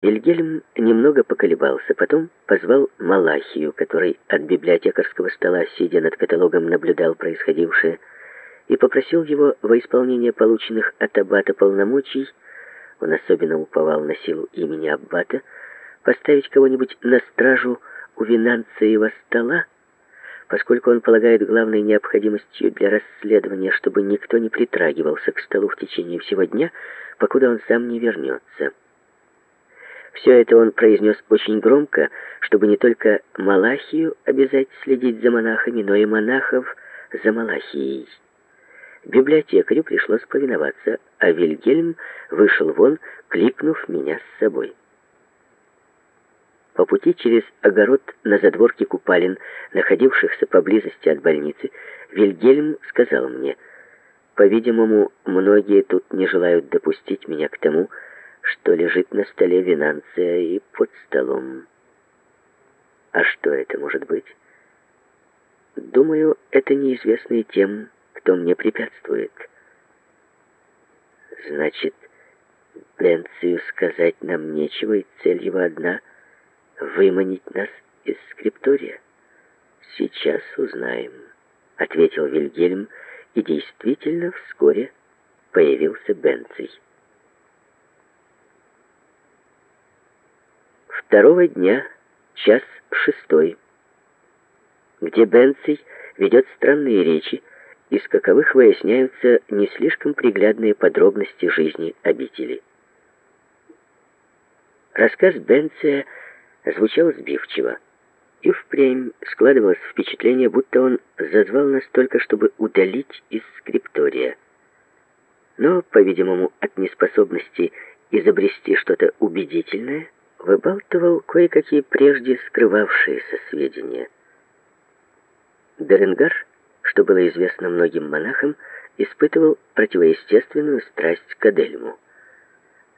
Вильгельм немного поколебался, потом позвал Малахию, который от библиотекарского стола, сидя над каталогом, наблюдал происходившее, и попросил его во исполнение полученных от аббата полномочий, он особенно уповал на силу имени аббата, поставить кого-нибудь на стражу у Винанциева стола, поскольку он полагает главной необходимостью для расследования, чтобы никто не притрагивался к столу в течение всего дня, покуда он сам не вернется. Все это он произнес очень громко, чтобы не только Малахию обязать следить за монахами, но и монахов за Малахией. Библиотекарю пришлось повиноваться, а Вильгельм вышел вон, кликнув меня с собой. По пути через огород на задворке купалин, находившихся поблизости от больницы, Вильгельм сказал мне, «По-видимому, многие тут не желают допустить меня к тому, что лежит на столе Винанция и под столом. А что это может быть? Думаю, это неизвестно и тем, кто мне препятствует. Значит, Бенцию сказать нам нечего, и цель его одна — выманить нас из скриптория. Сейчас узнаем, — ответил Вильгельм, и действительно вскоре появился Бенций. Второго дня, час шестой, где Бенций ведет странные речи, из каковых выясняются не слишком приглядные подробности жизни обители. Рассказ Бенция звучал сбивчиво, и впрямь складывалось впечатление, будто он зазвал нас только, чтобы удалить из скриптория. Но, по-видимому, от неспособности изобрести что-то убедительное, выбалтывал кое-какие прежде скрывавшиеся сведения. Беренгар, что было известно многим монахам, испытывал противоестественную страсть к Адельму.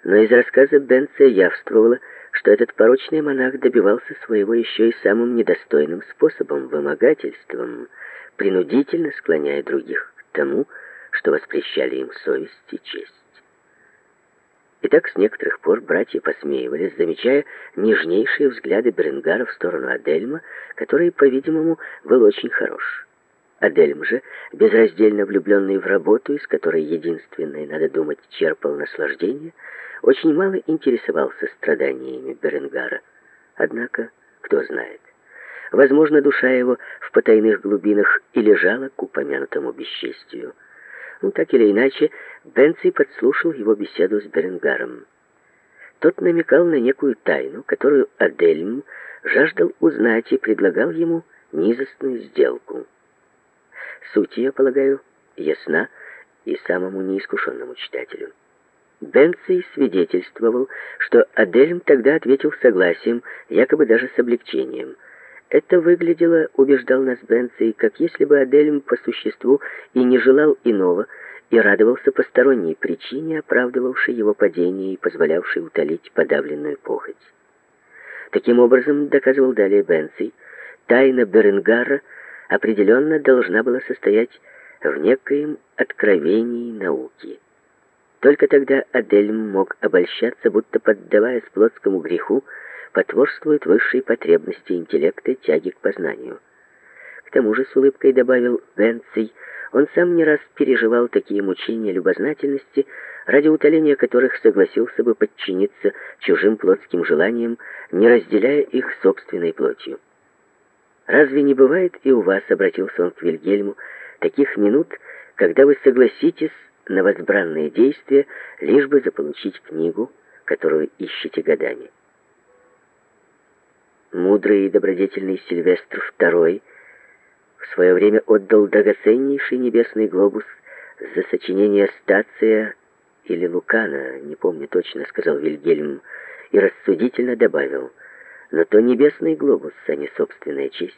Но из рассказа Бенца явствовало, что этот порочный монах добивался своего еще и самым недостойным способом, вымогательством, принудительно склоняя других к тому, что воспрещали им совесть и честь. И так с некоторых пор братья посмеивались, замечая нежнейшие взгляды Бренгара в сторону Адельма, который, по-видимому, был очень хорош. Адельм же, безраздельно влюбленный в работу, из которой единственное, надо думать, черпал наслаждение, очень мало интересовался страданиями Беренгара. Однако, кто знает, возможно, душа его в потайных глубинах и лежала к упомянутому бесчестию. Ну, так или иначе, Бенци подслушал его беседу с Беренгаром. Тот намекал на некую тайну, которую Адельм жаждал узнать и предлагал ему низостную сделку. Суть ее, полагаю, ясна и самому неискушенному читателю. Бенций свидетельствовал, что Адельм тогда ответил согласием, якобы даже с облегчением – это выглядело, убеждал нас Бенций, как если бы Адельм по существу и не желал иного, и радовался посторонней причине, оправдывавшей его падение и позволявшей утолить подавленную похоть. Таким образом, доказывал далее Бенций, тайна Беренгара определенно должна была состоять в некоем откровении науки. Только тогда Адельм мог обольщаться, будто поддаваясь плотскому греху, потворствуют высшей потребности интеллекта тяги к познанию. К тому же, с улыбкой добавил Бенций, он сам не раз переживал такие мучения любознательности, ради утоления которых согласился бы подчиниться чужим плотским желаниям, не разделяя их собственной плотью. «Разве не бывает и у вас, — обратился он к Вильгельму, — таких минут, когда вы согласитесь на возбранные действия, лишь бы заполучить книгу, которую ищете годами?» Мудрый и добродетельный Сильвестр II в свое время отдал драгоценнейший небесный глобус за сочинение «Стация» или «Лукана», не помню точно, сказал Вильгельм, и рассудительно добавил, но то небесный глобус, а не собственная честь.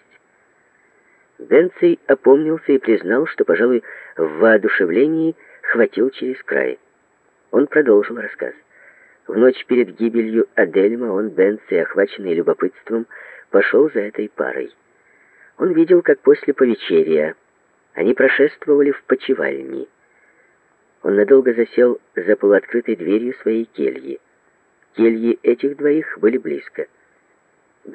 Бенций опомнился и признал, что, пожалуй, в воодушевлении хватил через край. Он продолжил рассказ. В ночь перед гибелью Адельма он, Бенци, охваченный любопытством, пошел за этой парой. Он видел, как после повечерия они прошествовали в почевальни. Он надолго засел за полуоткрытой дверью своей кельи. Кельи этих двоих были близко.